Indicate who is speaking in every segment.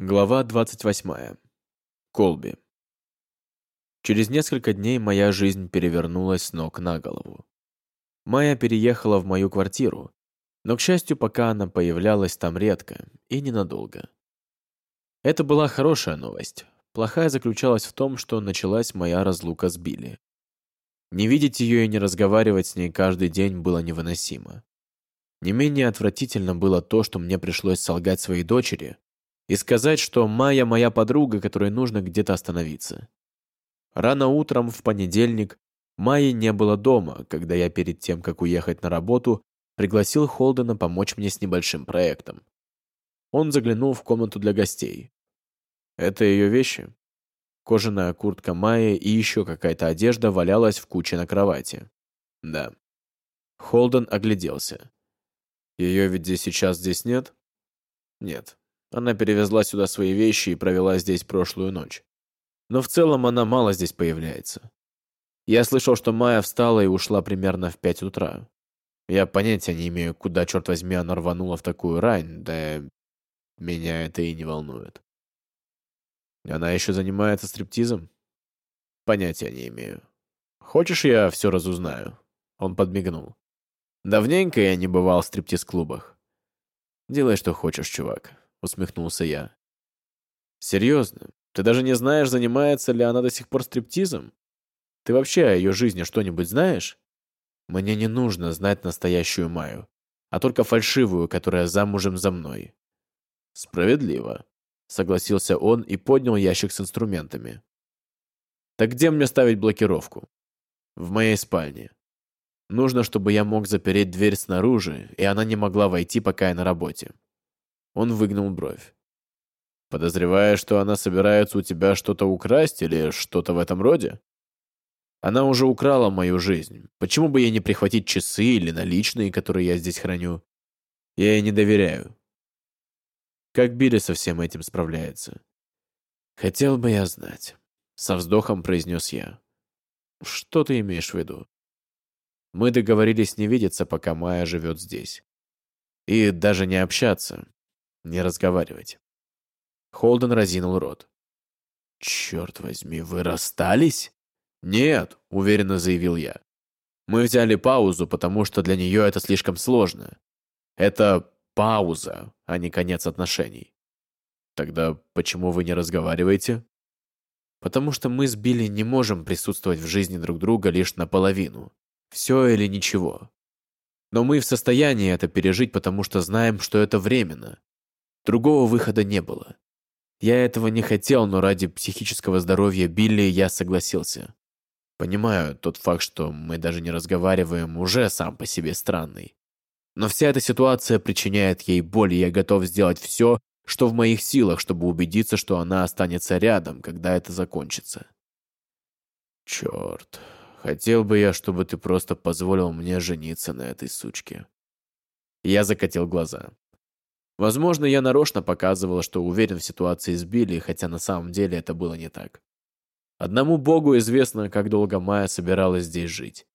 Speaker 1: Глава 28. Колби. Через несколько дней моя жизнь перевернулась с ног на голову. Майя переехала в мою квартиру, но, к счастью, пока она появлялась там редко и ненадолго. Это была хорошая новость. Плохая заключалась в том, что началась моя разлука с Билли. Не видеть ее и не разговаривать с ней каждый день было невыносимо. Не менее отвратительно было то, что мне пришлось солгать своей дочери, и сказать, что Майя моя подруга, которой нужно где-то остановиться. Рано утром в понедельник Майи не было дома, когда я перед тем, как уехать на работу, пригласил Холдена помочь мне с небольшим проектом. Он заглянул в комнату для гостей. Это ее вещи? Кожаная куртка Майи и еще какая-то одежда валялась в куче на кровати. Да. Холден огляделся. Ее ведь сейчас здесь нет? Нет. Она перевезла сюда свои вещи и провела здесь прошлую ночь. Но в целом она мало здесь появляется. Я слышал, что Майя встала и ушла примерно в пять утра. Я понятия не имею, куда, черт возьми, она рванула в такую рань, да меня это и не волнует. Она еще занимается стриптизом? Понятия не имею. Хочешь, я все разузнаю? Он подмигнул. Давненько я не бывал в стриптиз-клубах. Делай, что хочешь, чувак. — усмехнулся я. «Серьезно? Ты даже не знаешь, занимается ли она до сих пор стриптизом? Ты вообще о ее жизни что-нибудь знаешь? Мне не нужно знать настоящую Маю, а только фальшивую, которая замужем за мной». «Справедливо», — согласился он и поднял ящик с инструментами. «Так где мне ставить блокировку?» «В моей спальне. Нужно, чтобы я мог запереть дверь снаружи, и она не могла войти, пока я на работе. Он выгнул бровь. «Подозревая, что она собирается у тебя что-то украсть или что-то в этом роде?» «Она уже украла мою жизнь. Почему бы ей не прихватить часы или наличные, которые я здесь храню? Я ей не доверяю». Как Билли со всем этим справляется? «Хотел бы я знать», — со вздохом произнес я. «Что ты имеешь в виду?» «Мы договорились не видеться, пока Майя живет здесь. И даже не общаться, не разговаривать. Холден разинул рот. «Черт возьми, вы расстались?» «Нет», — уверенно заявил я. «Мы взяли паузу, потому что для нее это слишком сложно. Это пауза, а не конец отношений». «Тогда почему вы не разговариваете?» «Потому что мы с Билли не можем присутствовать в жизни друг друга лишь наполовину. Все или ничего. Но мы в состоянии это пережить, потому что знаем, что это временно. Другого выхода не было. Я этого не хотел, но ради психического здоровья Билли я согласился. Понимаю, тот факт, что мы даже не разговариваем, уже сам по себе странный. Но вся эта ситуация причиняет ей боль, и я готов сделать все, что в моих силах, чтобы убедиться, что она останется рядом, когда это закончится. Черт, хотел бы я, чтобы ты просто позволил мне жениться на этой сучке. Я закатил глаза. Возможно, я нарочно показывал, что уверен в ситуации с Билли, хотя на самом деле это было не так. Одному богу известно, как долго Майя собиралась здесь жить.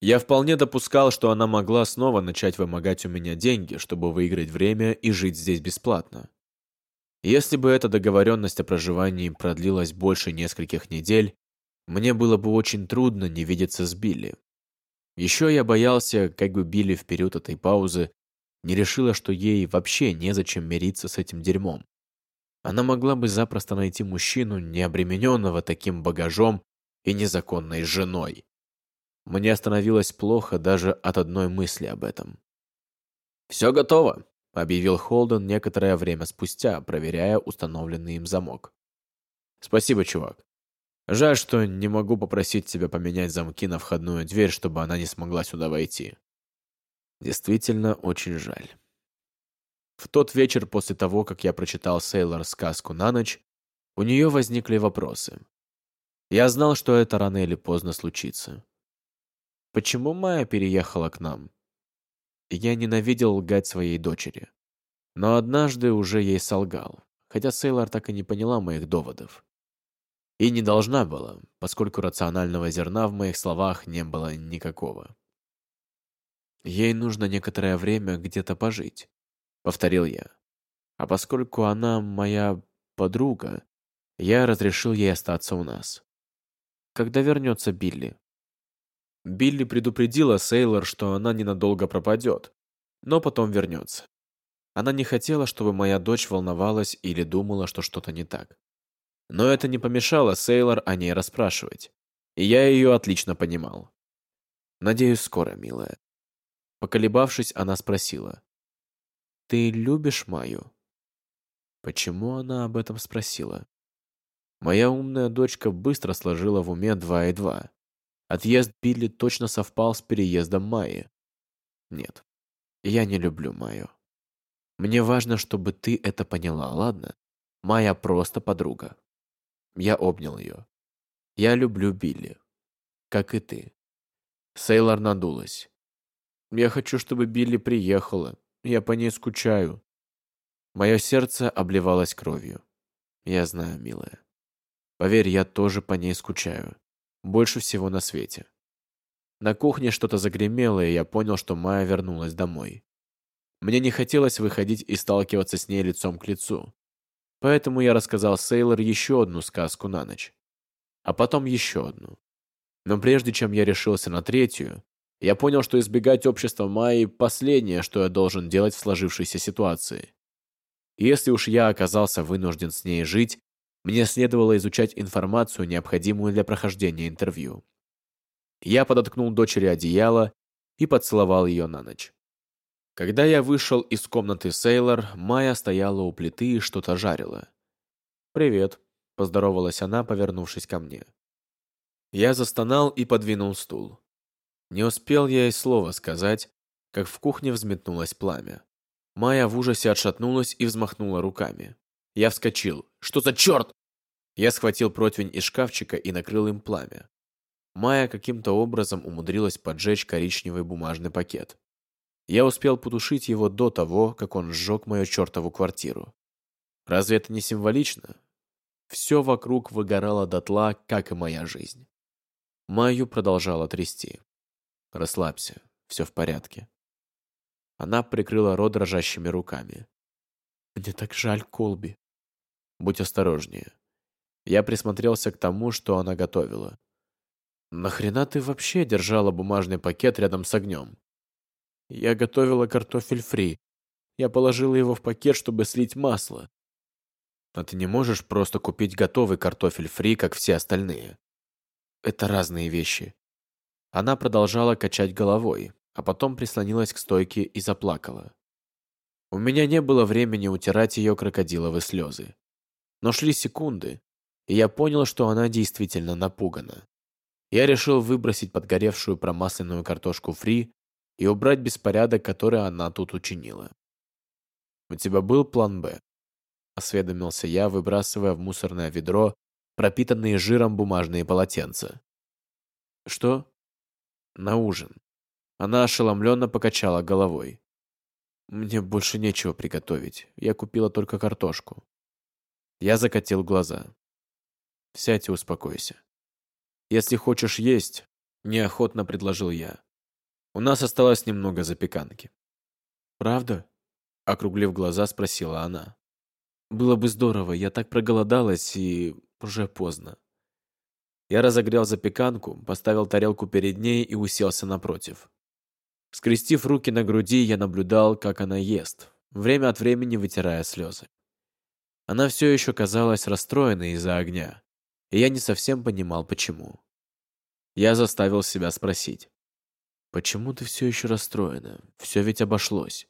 Speaker 1: Я вполне допускал, что она могла снова начать вымогать у меня деньги, чтобы выиграть время и жить здесь бесплатно. Если бы эта договоренность о проживании продлилась больше нескольких недель, мне было бы очень трудно не видеться с Билли. Еще я боялся, как бы Билли в период этой паузы не решила, что ей вообще незачем мириться с этим дерьмом. Она могла бы запросто найти мужчину, не обремененного таким багажом и незаконной женой. Мне становилось плохо даже от одной мысли об этом. «Все готово», — объявил Холден некоторое время спустя, проверяя установленный им замок. «Спасибо, чувак. Жаль, что не могу попросить тебя поменять замки на входную дверь, чтобы она не смогла сюда войти. Действительно очень жаль. В тот вечер после того, как я прочитал Сейлор сказку на ночь, у нее возникли вопросы. Я знал, что это рано или поздно случится. Почему Майя переехала к нам? Я ненавидел лгать своей дочери. Но однажды уже ей солгал, хотя Сейлор так и не поняла моих доводов. И не должна была, поскольку рационального зерна в моих словах не было никакого. Ей нужно некоторое время где-то пожить, повторил я. А поскольку она моя подруга, я разрешил ей остаться у нас. Когда вернется Билли? Билли предупредила Сейлор, что она ненадолго пропадет, но потом вернется. Она не хотела, чтобы моя дочь волновалась или думала, что что-то не так. Но это не помешало Сейлор о ней расспрашивать. И я ее отлично понимал. Надеюсь, скоро, милая. Поколебавшись, она спросила. «Ты любишь Майю?» Почему она об этом спросила? Моя умная дочка быстро сложила в уме два и два. Отъезд Билли точно совпал с переездом Майи. Нет, я не люблю Майю. Мне важно, чтобы ты это поняла, ладно? Майя просто подруга. Я обнял ее. Я люблю Билли. Как и ты. Сейлор надулась. Я хочу, чтобы Билли приехала. Я по ней скучаю. Мое сердце обливалось кровью. Я знаю, милая. Поверь, я тоже по ней скучаю. Больше всего на свете. На кухне что-то загремело, и я понял, что Майя вернулась домой. Мне не хотелось выходить и сталкиваться с ней лицом к лицу. Поэтому я рассказал Сейлор еще одну сказку на ночь. А потом еще одну. Но прежде чем я решился на третью, я понял, что избегать общества Майи – последнее, что я должен делать в сложившейся ситуации. если уж я оказался вынужден с ней жить, мне следовало изучать информацию, необходимую для прохождения интервью. Я подоткнул дочери одеяло и поцеловал ее на ночь. Когда я вышел из комнаты Сейлор, Майя стояла у плиты и что-то жарила. «Привет», — поздоровалась она, повернувшись ко мне. Я застонал и подвинул стул. Не успел я и слова сказать, как в кухне взметнулось пламя. Майя в ужасе отшатнулась и взмахнула руками. Я вскочил. «Что за черт?» Я схватил противень из шкафчика и накрыл им пламя. Майя каким-то образом умудрилась поджечь коричневый бумажный пакет. Я успел потушить его до того, как он сжег мою чертову квартиру. Разве это не символично? Все вокруг выгорало дотла, как и моя жизнь. Майю продолжала трясти. «Расслабься, все в порядке». Она прикрыла рот дрожащими руками. «Мне так жаль Колби». «Будь осторожнее». Я присмотрелся к тому, что она готовила. «Нахрена ты вообще держала бумажный пакет рядом с огнем?» «Я готовила картофель фри. Я положила его в пакет, чтобы слить масло». «А ты не можешь просто купить готовый картофель фри, как все остальные?» «Это разные вещи». Она продолжала качать головой, а потом прислонилась к стойке и заплакала. У меня не было времени утирать ее крокодиловые слезы. Но шли секунды, и я понял, что она действительно напугана. Я решил выбросить подгоревшую промасленную картошку фри и убрать беспорядок, который она тут учинила. «У тебя был план «Б»?» — осведомился я, выбрасывая в мусорное ведро пропитанные жиром бумажные полотенца. «Что?» «На ужин». Она ошеломленно покачала головой. «Мне больше нечего приготовить. Я купила только картошку». Я закатил глаза. «Сядь и успокойся. Если хочешь есть, неохотно предложил я. У нас осталось немного запеканки. Правда? Округлив глаза, спросила она. Было бы здорово, я так проголодалась и уже поздно. Я разогрел запеканку, поставил тарелку перед ней и уселся напротив. Скрестив руки на груди, я наблюдал, как она ест, время от времени вытирая слезы. Она все еще казалась расстроенной из-за огня, и я не совсем понимал, почему. Я заставил себя спросить. «Почему ты все еще расстроена? Все ведь обошлось».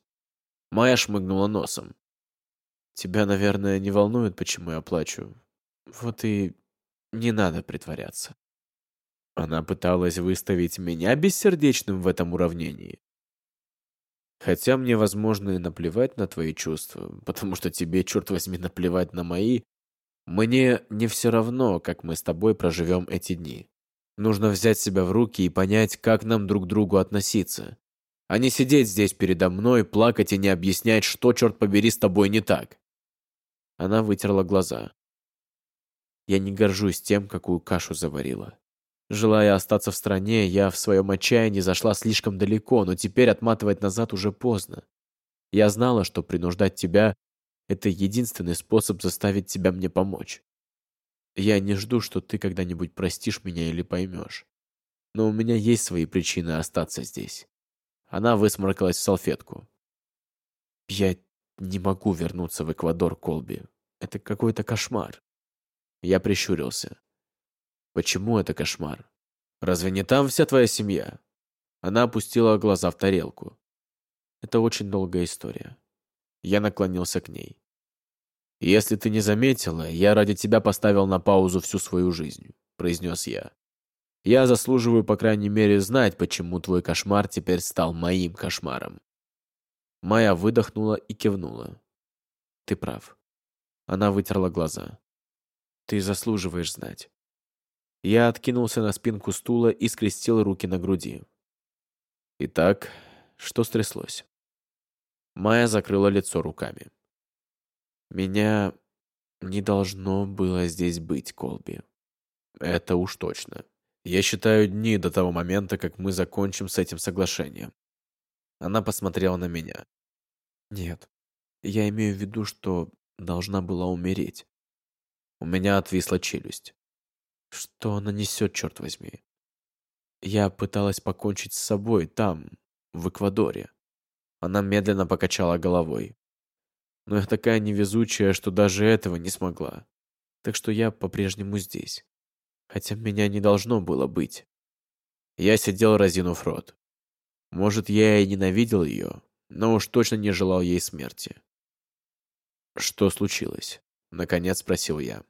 Speaker 1: Майя шмыгнула носом. «Тебя, наверное, не волнует, почему я плачу. Вот и не надо притворяться». Она пыталась выставить меня бессердечным в этом уравнении. Хотя мне, возможно, и наплевать на твои чувства, потому что тебе, черт возьми, наплевать на мои, мне не все равно, как мы с тобой проживем эти дни. Нужно взять себя в руки и понять, как нам друг к другу относиться. А не сидеть здесь передо мной, плакать и не объяснять, что, черт побери, с тобой не так. Она вытерла глаза. Я не горжусь тем, какую кашу заварила. Желая остаться в стране, я в своем отчаянии зашла слишком далеко, но теперь отматывать назад уже поздно. Я знала, что принуждать тебя Это единственный способ заставить тебя мне помочь. Я не жду, что ты когда-нибудь простишь меня или поймешь. Но у меня есть свои причины остаться здесь. Она высморкалась в салфетку. Я не могу вернуться в Эквадор, Колби. Это какой-то кошмар. Я прищурился. Почему это кошмар? Разве не там вся твоя семья? Она опустила глаза в тарелку. Это очень долгая история. Я наклонился к ней. «Если ты не заметила, я ради тебя поставил на паузу всю свою жизнь», — произнес я. «Я заслуживаю, по крайней мере, знать, почему твой кошмар теперь стал моим кошмаром». Майя выдохнула и кивнула. «Ты прав». Она вытерла глаза. «Ты заслуживаешь знать». Я откинулся на спинку стула и скрестил руки на груди. «Итак, что стряслось?» Майя закрыла лицо руками. «Меня не должно было здесь быть, Колби. Это уж точно. Я считаю дни до того момента, как мы закончим с этим соглашением». Она посмотрела на меня. «Нет, я имею в виду, что должна была умереть». У меня отвисла челюсть. Что она несет, черт возьми? Я пыталась покончить с собой там, в Эквадоре. Она медленно покачала головой. Но я такая невезучая, что даже этого не смогла. Так что я по-прежнему здесь. Хотя меня не должно было быть. Я сидел, разинув рот. Может, я и ненавидел ее, но уж точно не желал ей смерти. «Что случилось?» — наконец спросил я.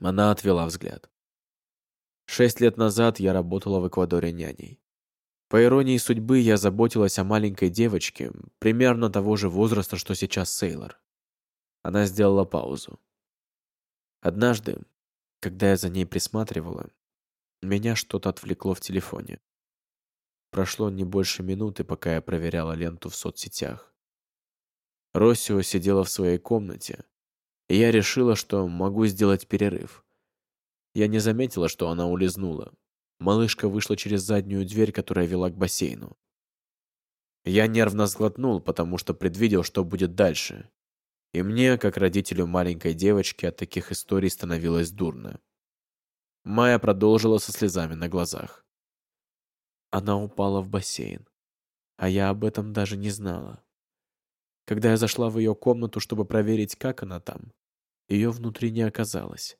Speaker 1: Она отвела взгляд. Шесть лет назад я работала в Эквадоре няней. По иронии судьбы, я заботилась о маленькой девочке, примерно того же возраста, что сейчас Сейлор. Она сделала паузу. Однажды, когда я за ней присматривала, меня что-то отвлекло в телефоне. Прошло не больше минуты, пока я проверяла ленту в соцсетях. Россио сидела в своей комнате, и я решила, что могу сделать перерыв. Я не заметила, что она улизнула, Малышка вышла через заднюю дверь, которая вела к бассейну. Я нервно сглотнул, потому что предвидел, что будет дальше. И мне, как родителю маленькой девочки, от таких историй становилось дурно. Майя продолжила со слезами на глазах. Она упала в бассейн, а я об этом даже не знала. Когда я зашла в ее комнату, чтобы проверить, как она там, ее внутри не оказалось.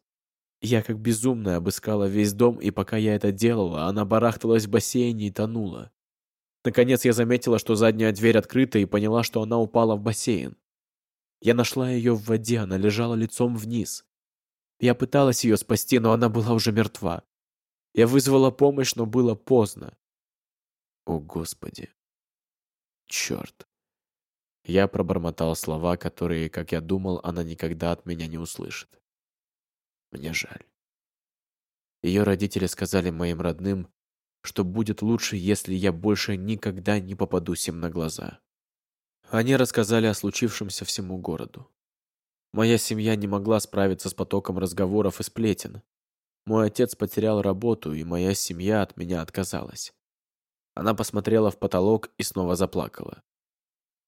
Speaker 1: Я как безумная обыскала весь дом, и пока я это делала, она барахталась в бассейне и тонула. Наконец я заметила, что задняя дверь открыта, и поняла, что она упала в бассейн. Я нашла ее в воде, она лежала лицом вниз. Я пыталась ее спасти, но она была уже мертва. Я вызвала помощь, но было поздно. О, Господи. Черт. Я пробормотал слова, которые, как я думал, она никогда от меня не услышит. Мне жаль. Ее родители сказали моим родным, что будет лучше, если я больше никогда не попадусь им на глаза. Они рассказали о случившемся всему городу. Моя семья не могла справиться с потоком разговоров и сплетен. Мой отец потерял работу, и моя семья от меня отказалась. Она посмотрела в потолок и снова заплакала.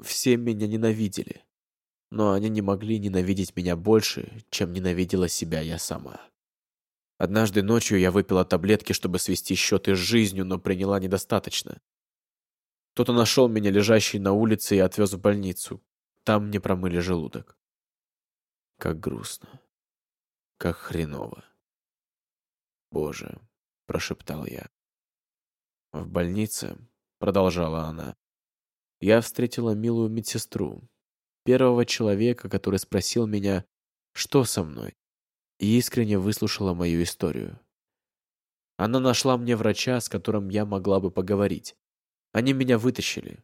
Speaker 1: Все меня ненавидели но они не могли ненавидеть меня больше, чем ненавидела себя я сама. Однажды ночью я выпила таблетки, чтобы свести счеты с жизнью, но приняла недостаточно. Кто-то нашел меня лежащей на улице и отвез в больницу. Там мне промыли желудок. Как грустно. Как хреново. Боже, прошептал я. В больнице, продолжала она, я встретила милую медсестру, первого человека, который спросил меня, что со мной, и искренне выслушала мою историю. Она нашла мне врача, с которым я могла бы поговорить. Они меня вытащили.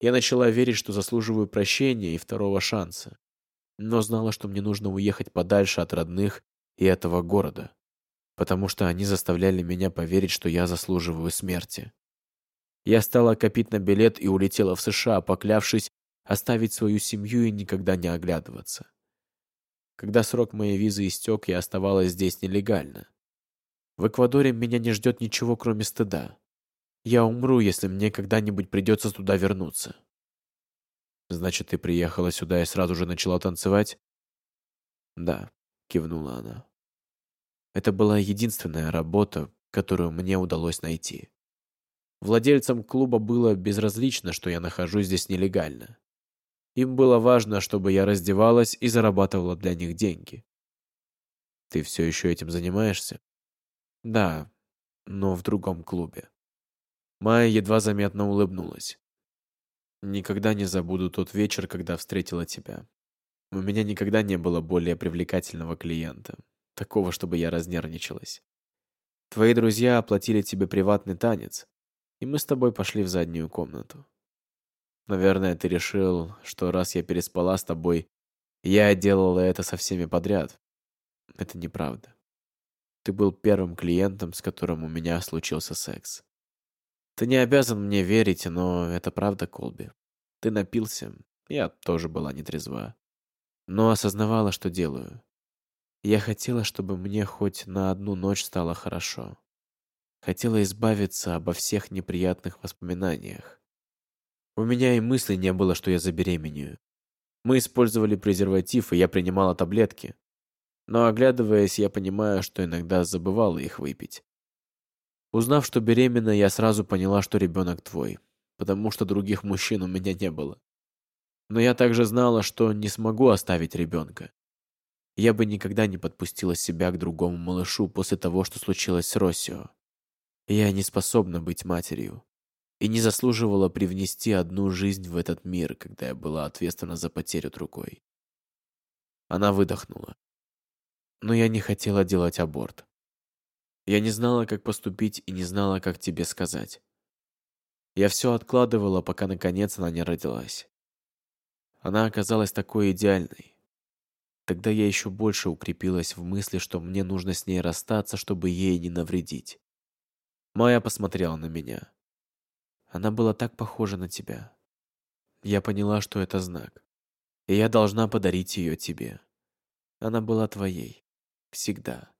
Speaker 1: Я начала верить, что заслуживаю прощения и второго шанса, но знала, что мне нужно уехать подальше от родных и этого города, потому что они заставляли меня поверить, что я заслуживаю смерти. Я стала копить на билет и улетела в США, поклявшись оставить свою семью и никогда не оглядываться. Когда срок моей визы истек, я оставалась здесь нелегально. В Эквадоре меня не ждет ничего, кроме стыда. Я умру, если мне когда-нибудь придется туда вернуться. Значит, ты приехала сюда и сразу же начала танцевать? Да, кивнула она. Это была единственная работа, которую мне удалось найти. Владельцам клуба было безразлично, что я нахожусь здесь нелегально. Им было важно, чтобы я раздевалась и зарабатывала для них деньги. Ты все еще этим занимаешься? Да, но в другом клубе. Майя едва заметно улыбнулась. Никогда не забуду тот вечер, когда встретила тебя. У меня никогда не было более привлекательного клиента. Такого, чтобы я разнервничалась. Твои друзья оплатили тебе приватный танец, и мы с тобой пошли в заднюю комнату. Наверное, ты решил, что раз я переспала с тобой, я делала это со всеми подряд. Это неправда. Ты был первым клиентом, с которым у меня случился секс. Ты не обязан мне верить, но это правда, Колби. Ты напился, я тоже была нетрезва. Но осознавала, что делаю. Я хотела, чтобы мне хоть на одну ночь стало хорошо. Хотела избавиться обо всех неприятных воспоминаниях. У меня и мысли не было, что я забеременею. Мы использовали презерватив, и я принимала таблетки. Но оглядываясь, я понимаю, что иногда забывала их выпить. Узнав, что беременна, я сразу поняла, что ребенок твой, потому что других мужчин у меня не было. Но я также знала, что не смогу оставить ребенка. Я бы никогда не подпустила себя к другому малышу после того, что случилось с Россио. Я не способна быть матерью и не заслуживала привнести одну жизнь в этот мир, когда я была ответственна за потерю другой. Она выдохнула. Но я не хотела делать аборт. Я не знала, как поступить и не знала, как тебе сказать. Я все откладывала, пока наконец она не родилась. Она оказалась такой идеальной. Тогда я еще больше укрепилась в мысли, что мне нужно с ней расстаться, чтобы ей не навредить. Майя посмотрела на меня. Она была так похожа на тебя. Я поняла, что это знак. И я должна подарить ее тебе. Она была твоей. Всегда.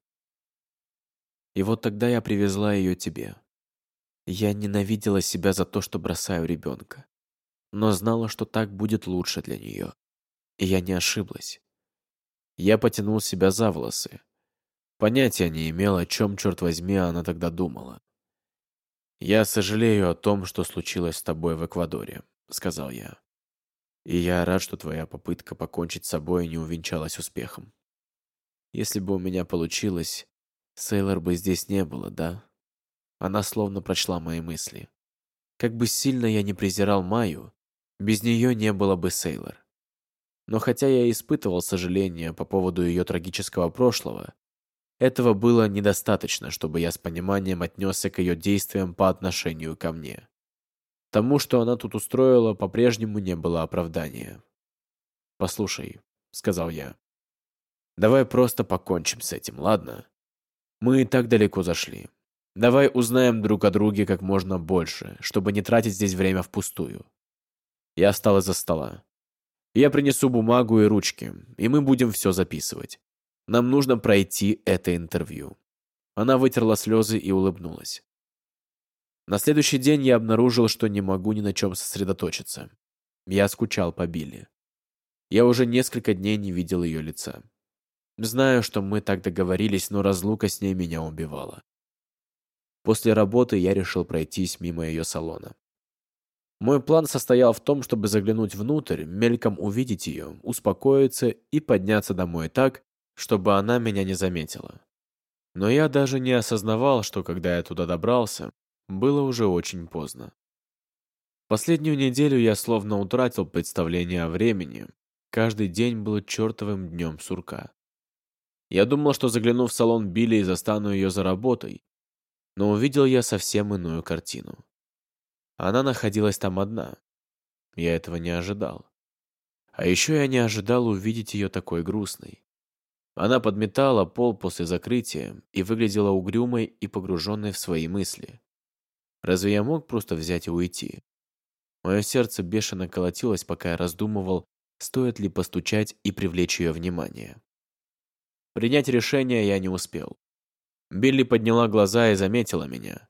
Speaker 1: И вот тогда я привезла ее тебе. Я ненавидела себя за то, что бросаю ребенка. Но знала, что так будет лучше для нее. И я не ошиблась. Я потянул себя за волосы. Понятия не имел, о чем, черт возьми, она тогда думала. «Я сожалею о том, что случилось с тобой в Эквадоре», — сказал я. «И я рад, что твоя попытка покончить с собой не увенчалась успехом. Если бы у меня получилось, Сейлор бы здесь не было, да?» Она словно прочла мои мысли. Как бы сильно я не презирал Майю, без нее не было бы Сейлор. Но хотя я испытывал сожаление по поводу ее трагического прошлого, этого было недостаточно, чтобы я с пониманием отнесся к ее действиям по отношению ко мне. Тому, что она тут устроила, по-прежнему не было оправдания. «Послушай», — сказал я, — «давай просто покончим с этим, ладно? Мы и так далеко зашли. Давай узнаем друг о друге как можно больше, чтобы не тратить здесь время впустую». Я встал из-за стола. «Я принесу бумагу и ручки, и мы будем все записывать. Нам нужно пройти это интервью». Она вытерла слезы и улыбнулась. На следующий день я обнаружил, что не могу ни на чем сосредоточиться. Я скучал по Билли. Я уже несколько дней не видел ее лица. Знаю, что мы так договорились, но разлука с ней меня убивала. После работы я решил пройтись мимо ее салона. Мой план состоял в том, чтобы заглянуть внутрь, мельком увидеть ее, успокоиться и подняться домой так, чтобы она меня не заметила. Но я даже не осознавал, что когда я туда добрался, было уже очень поздно. Последнюю неделю я словно утратил представление о времени. Каждый день был чертовым днем сурка. Я думал, что загляну в салон Билли и застану ее за работой, но увидел я совсем иную картину. Она находилась там одна. Я этого не ожидал. А еще я не ожидал увидеть ее такой грустной. Она подметала пол после закрытия и выглядела угрюмой и погруженной в свои мысли. Разве я мог просто взять и уйти? Мое сердце бешено колотилось, пока я раздумывал, стоит ли постучать и привлечь ее внимание. Принять решение я не успел. Билли подняла глаза и заметила меня.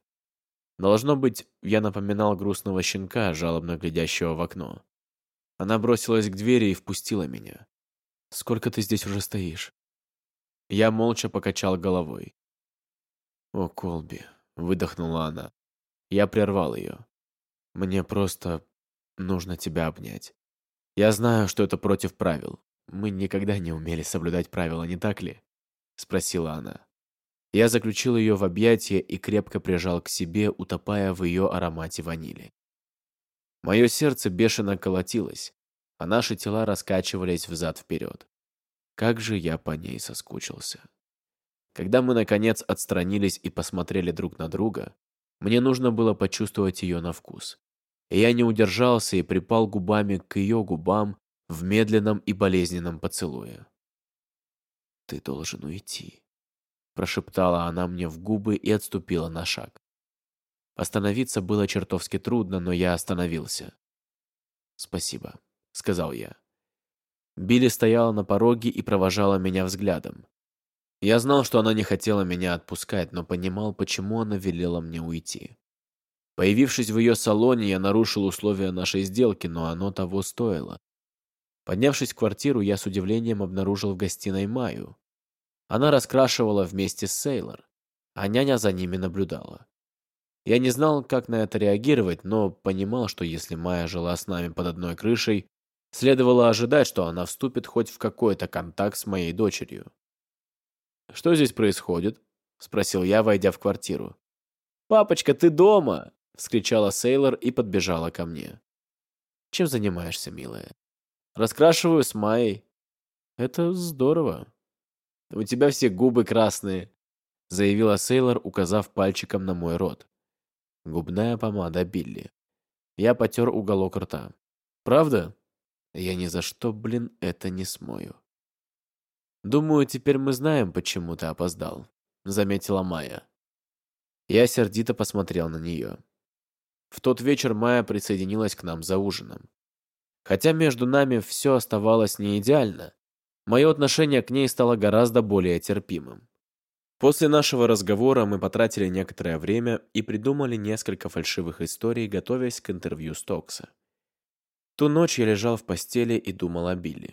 Speaker 1: Должно быть, я напоминал грустного щенка, жалобно глядящего в окно. Она бросилась к двери и впустила меня. «Сколько ты здесь уже стоишь?» Я молча покачал головой. «О, Колби», — выдохнула она. Я прервал ее. «Мне просто нужно тебя обнять. Я знаю, что это против правил. Мы никогда не умели соблюдать правила, не так ли?» Спросила она. Я заключил ее в объятия и крепко прижал к себе, утопая в ее аромате ванили. Мое сердце бешено колотилось, а наши тела раскачивались взад-вперед. Как же я по ней соскучился. Когда мы, наконец, отстранились и посмотрели друг на друга, мне нужно было почувствовать ее на вкус. И я не удержался и припал губами к ее губам в медленном и болезненном поцелуе. «Ты должен уйти», — прошептала она мне в губы и отступила на шаг. Остановиться было чертовски трудно, но я остановился. «Спасибо», — сказал я. Билли стояла на пороге и провожала меня взглядом. Я знал, что она не хотела меня отпускать, но понимал, почему она велела мне уйти. Появившись в ее салоне, я нарушил условия нашей сделки, но оно того стоило. Поднявшись в квартиру, я с удивлением обнаружил в гостиной Маю. Она раскрашивала вместе с Сейлор, а няня за ними наблюдала. Я не знал, как на это реагировать, но понимал, что если Майя жила с нами под одной крышей, следовало ожидать, что она вступит хоть в какой-то контакт с моей дочерью. «Что здесь происходит?» — спросил я, войдя в квартиру. «Папочка, ты дома!» — вскричала Сейлор и подбежала ко мне. «Чем занимаешься, милая?» «Раскрашиваю с Майей». «Это здорово». «У тебя все губы красные», — заявила Сейлор, указав пальчиком на мой рот. Губная помада Билли. Я потер уголок рта. Правда? Я ни за что, блин, это не смою. Думаю, теперь мы знаем, почему ты опоздал, заметила Майя. Я сердито посмотрел на нее. В тот вечер Майя присоединилась к нам за ужином. Хотя между нами все оставалось не идеально, мое отношение к ней стало гораздо более терпимым. После нашего разговора мы потратили некоторое время и придумали несколько фальшивых историй, готовясь к интервью Стокса. Ту ночь я лежал в постели и думал о Билли.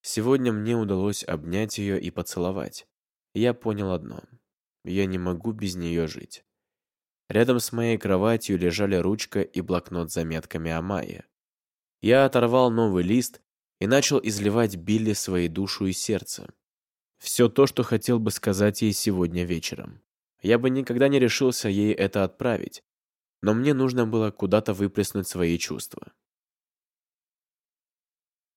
Speaker 1: Сегодня мне удалось обнять ее и поцеловать. Я понял одно. Я не могу без нее жить. Рядом с моей кроватью лежали ручка и блокнот с заметками о Майе. Я оторвал новый лист и начал изливать Билли своей душу и сердце. Все то, что хотел бы сказать ей сегодня вечером. Я бы никогда не решился ей это отправить, но мне нужно было куда-то выплеснуть свои чувства.